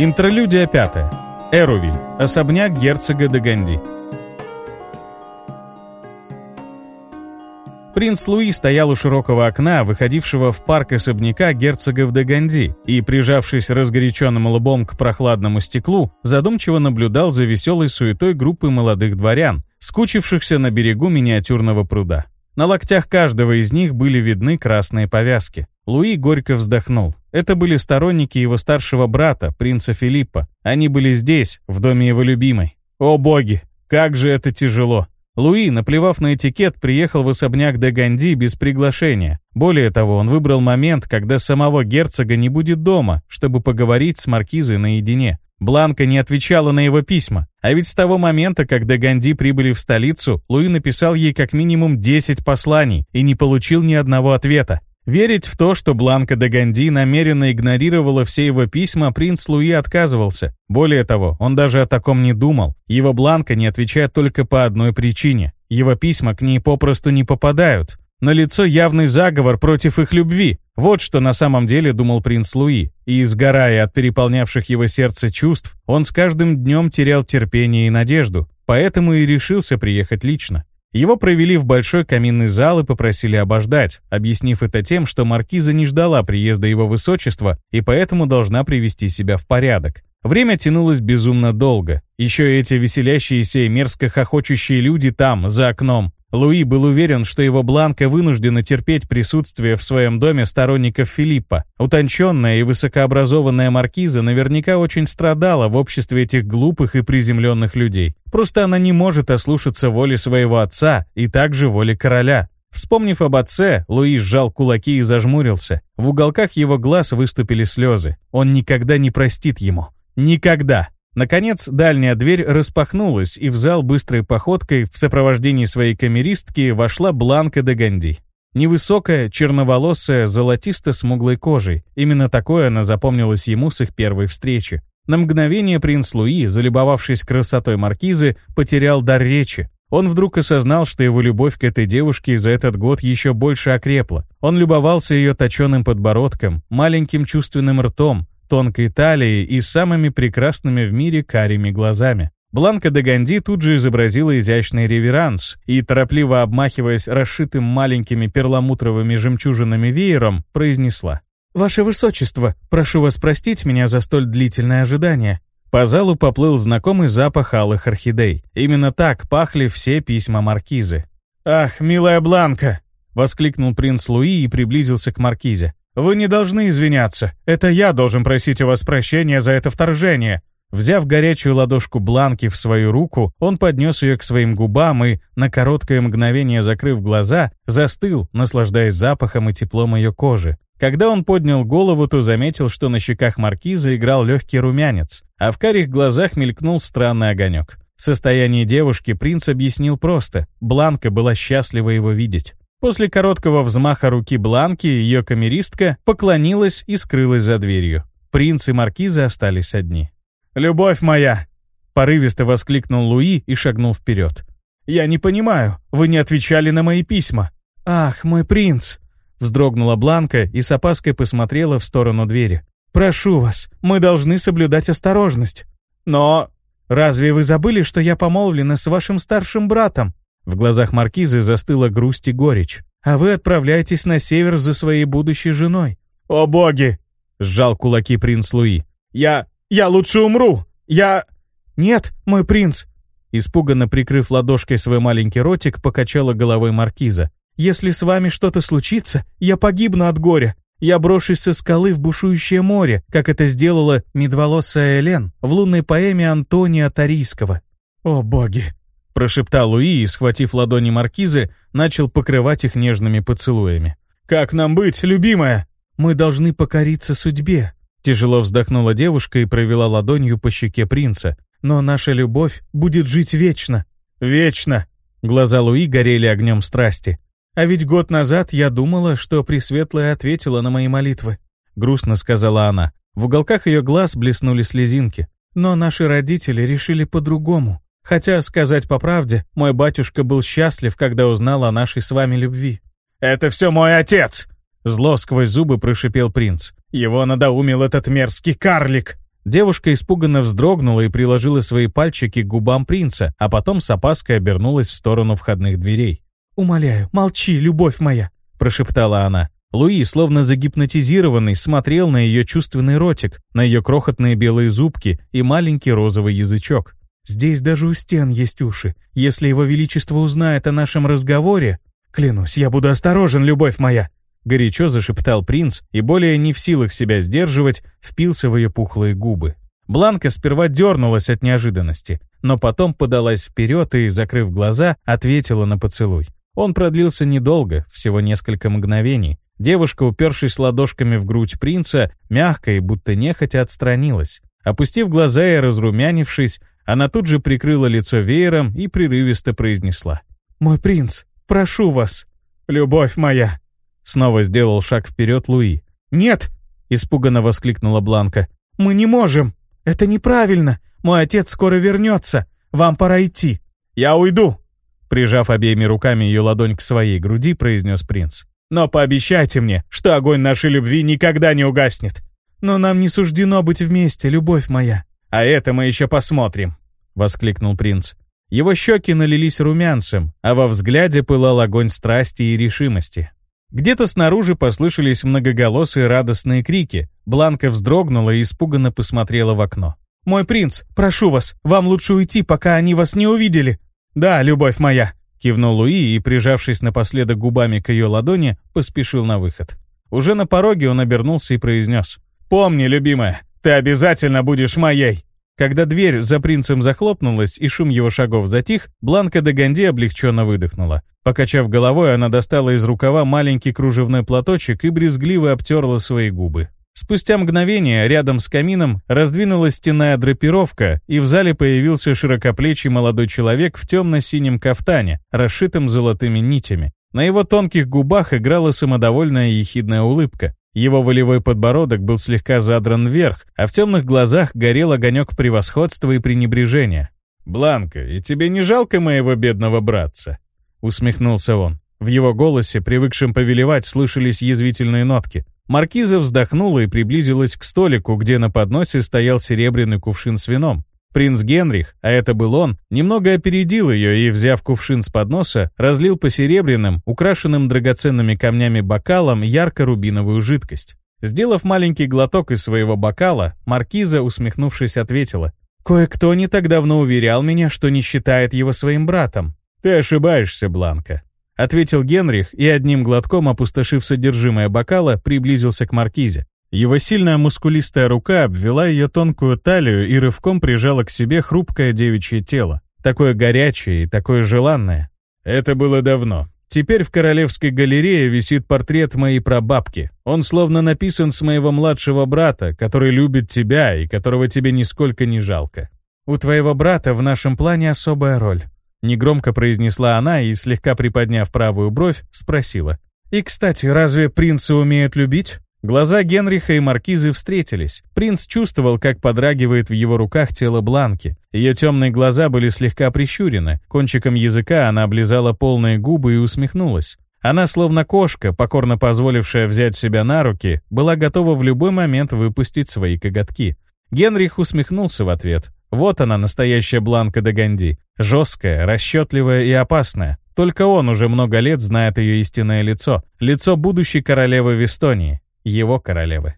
Интерлюдия пятая. Эрувиль. Особняк герцога де Ганди. Принц Луи стоял у широкого окна, выходившего в парк особняка герцогов де Ганди, и, прижавшись разгоряченным лбом к прохладному стеклу, задумчиво наблюдал за веселой суетой группы молодых дворян, скучившихся на берегу миниатюрного пруда. На локтях каждого из них были видны красные повязки. Луи горько вздохнул. Это были сторонники его старшего брата, принца Филиппа. Они были здесь, в доме его любимой. О боги, как же это тяжело. Луи, наплевав на этикет, приехал в особняк де Ганди без приглашения. Более того, он выбрал момент, когда самого герцога не будет дома, чтобы поговорить с маркизой наедине. Бланка не отвечала на его письма. А ведь с того момента, когда Ганди прибыли в столицу, Луи написал ей как минимум 10 посланий и не получил ни одного ответа. Верить в то, что Бланка де Ганди намеренно игнорировала все его письма, принц Луи отказывался. Более того, он даже о таком не думал. Его Бланка не отвечает только по одной причине. Его письма к ней попросту не попадают. На лицо явный заговор против их любви. Вот что на самом деле думал принц Луи. И, сгорая от переполнявших его сердце чувств, он с каждым днем терял терпение и надежду. Поэтому и решился приехать лично. Его провели в большой каминный зал и попросили обождать, объяснив это тем, что маркиза не ждала приезда его высочества и поэтому должна привести себя в порядок. Время тянулось безумно долго. Еще эти веселящиеся и мерзко хохочущие люди там, за окном. Луи был уверен, что его Бланка вынуждена терпеть присутствие в своем доме сторонников Филиппа. Утонченная и высокообразованная маркиза наверняка очень страдала в обществе этих глупых и приземленных людей. Просто она не может ослушаться воли своего отца и также воли короля. Вспомнив об отце, Луи сжал кулаки и зажмурился. В уголках его глаз выступили слезы. Он никогда не простит ему. Никогда. Наконец, дальняя дверь распахнулась, и в зал быстрой походкой в сопровождении своей камеристки вошла Бланка де Ганди. Невысокая, черноволосая, золотисто-смуглой кожей. Именно такое она запомнилась ему с их первой встречи. На мгновение принц Луи, залюбовавшись красотой маркизы, потерял дар речи. Он вдруг осознал, что его любовь к этой девушке за этот год еще больше окрепла. Он любовался ее точеным подбородком, маленьким чувственным ртом, тонкой талией и самыми прекрасными в мире карими глазами. Бланка де Ганди тут же изобразила изящный реверанс и, торопливо обмахиваясь расшитым маленькими перламутровыми жемчужинами веером, произнесла. «Ваше Высочество, прошу вас простить меня за столь длительное ожидание». По залу поплыл знакомый запах алых орхидей. Именно так пахли все письма маркизы. «Ах, милая Бланка!» — воскликнул принц Луи и приблизился к маркизе. «Вы не должны извиняться. Это я должен просить у вас прощения за это вторжение». Взяв горячую ладошку Бланки в свою руку, он поднес ее к своим губам и, на короткое мгновение закрыв глаза, застыл, наслаждаясь запахом и теплом ее кожи. Когда он поднял голову, то заметил, что на щеках маркиза играл легкий румянец, а в карих глазах мелькнул странный огонек. Состояние девушки принц объяснил просто. Бланка была счастлива его видеть. После короткого взмаха руки Бланки ее камеристка поклонилась и скрылась за дверью. Принц и маркиза остались одни. «Любовь моя!» — порывисто воскликнул Луи и шагнул вперед. «Я не понимаю, вы не отвечали на мои письма». «Ах, мой принц!» — вздрогнула Бланка и с опаской посмотрела в сторону двери. «Прошу вас, мы должны соблюдать осторожность». «Но...» «Разве вы забыли, что я помолвлена с вашим старшим братом?» В глазах маркизы застыла грусть и горечь. «А вы отправляетесь на север за своей будущей женой». «О боги!» — сжал кулаки принц Луи. «Я... я лучше умру! Я...» «Нет, мой принц!» Испуганно прикрыв ладошкой свой маленький ротик, покачала головой маркиза. «Если с вами что-то случится, я погибну от горя. Я брошусь со скалы в бушующее море, как это сделала медволосая Элен в лунной поэме Антония Тарийского. О боги!» Прошептал Луи и, схватив ладони маркизы, начал покрывать их нежными поцелуями. «Как нам быть, любимая?» «Мы должны покориться судьбе», — тяжело вздохнула девушка и провела ладонью по щеке принца. «Но наша любовь будет жить вечно». «Вечно!» Глаза Луи горели огнем страсти. «А ведь год назад я думала, что Пресветлая ответила на мои молитвы», — грустно сказала она. В уголках ее глаз блеснули слезинки. «Но наши родители решили по-другому. Хотя, сказать по правде, мой батюшка был счастлив, когда узнал о нашей с вами любви. «Это все мой отец!» Зло сквозь зубы прошипел принц. «Его надоумил этот мерзкий карлик!» Девушка испуганно вздрогнула и приложила свои пальчики к губам принца, а потом с опаской обернулась в сторону входных дверей. «Умоляю, молчи, любовь моя!» — прошептала она. Луи, словно загипнотизированный, смотрел на ее чувственный ротик, на ее крохотные белые зубки и маленький розовый язычок. «Здесь даже у стен есть уши. Если его величество узнает о нашем разговоре...» «Клянусь, я буду осторожен, любовь моя!» Горячо зашептал принц и, более не в силах себя сдерживать, впился в ее пухлые губы. Бланка сперва дернулась от неожиданности, но потом подалась вперед и, закрыв глаза, ответила на поцелуй. Он продлился недолго, всего несколько мгновений. Девушка, упершись ладошками в грудь принца, мягко и будто нехотя отстранилась. Опустив глаза и разрумянившись, она тут же прикрыла лицо веером и прерывисто произнесла. «Мой принц, прошу вас, любовь моя!» Снова сделал шаг вперед Луи. «Нет!» — испуганно воскликнула Бланка. «Мы не можем! Это неправильно! Мой отец скоро вернется! Вам пора идти!» «Я уйду!» Прижав обеими руками ее ладонь к своей груди, произнес принц. «Но пообещайте мне, что огонь нашей любви никогда не угаснет!» «Но нам не суждено быть вместе, любовь моя!» «А это мы еще посмотрим!» — воскликнул принц. Его щеки налились румянцем, а во взгляде пылал огонь страсти и решимости. Где-то снаружи послышались многоголосые радостные крики. Бланка вздрогнула и испуганно посмотрела в окно. «Мой принц, прошу вас, вам лучше уйти, пока они вас не увидели». «Да, любовь моя», — кивнул Луи и, прижавшись напоследок губами к ее ладони, поспешил на выход. Уже на пороге он обернулся и произнес. «Помни, любимая, ты обязательно будешь моей!» Когда дверь за принцем захлопнулась и шум его шагов затих, Бланка де Ганди облегченно выдохнула. Покачав головой, она достала из рукава маленький кружевной платочек и брезгливо обтерла свои губы. Спустя мгновение рядом с камином раздвинулась стенная драпировка, и в зале появился широкоплечий молодой человек в темно-синем кафтане, расшитым золотыми нитями. На его тонких губах играла самодовольная ехидная улыбка. Его волевой подбородок был слегка задран вверх, а в темных глазах горел огонек превосходства и пренебрежения. «Бланка, и тебе не жалко моего бедного братца?» — усмехнулся он. В его голосе, привыкшем повелевать, слышались язвительные нотки. Маркиза вздохнула и приблизилась к столику, где на подносе стоял серебряный кувшин с вином. Принц Генрих, а это был он, немного опередил ее и, взяв кувшин с подноса, разлил по серебряным, украшенным драгоценными камнями бокалам ярко-рубиновую жидкость. Сделав маленький глоток из своего бокала, маркиза, усмехнувшись, ответила. «Кое-кто не так давно уверял меня, что не считает его своим братом». «Ты ошибаешься, Бланка», — ответил Генрих и одним глотком, опустошив содержимое бокала, приблизился к маркизе. Его сильная мускулистая рука обвела ее тонкую талию и рывком прижала к себе хрупкое девичье тело. Такое горячее и такое желанное. Это было давно. Теперь в Королевской галерее висит портрет моей прабабки. Он словно написан с моего младшего брата, который любит тебя и которого тебе нисколько не жалко. «У твоего брата в нашем плане особая роль», — негромко произнесла она и, слегка приподняв правую бровь, спросила. «И, кстати, разве принцы умеют любить?» Глаза Генриха и Маркизы встретились. Принц чувствовал, как подрагивает в его руках тело Бланки. Ее темные глаза были слегка прищурены. Кончиком языка она облизала полные губы и усмехнулась. Она, словно кошка, покорно позволившая взять себя на руки, была готова в любой момент выпустить свои коготки. Генрих усмехнулся в ответ. Вот она, настоящая Бланка де Ганди. Жесткая, расчетливая и опасная. Только он уже много лет знает ее истинное лицо. Лицо будущей королевы Вестонии его королевы.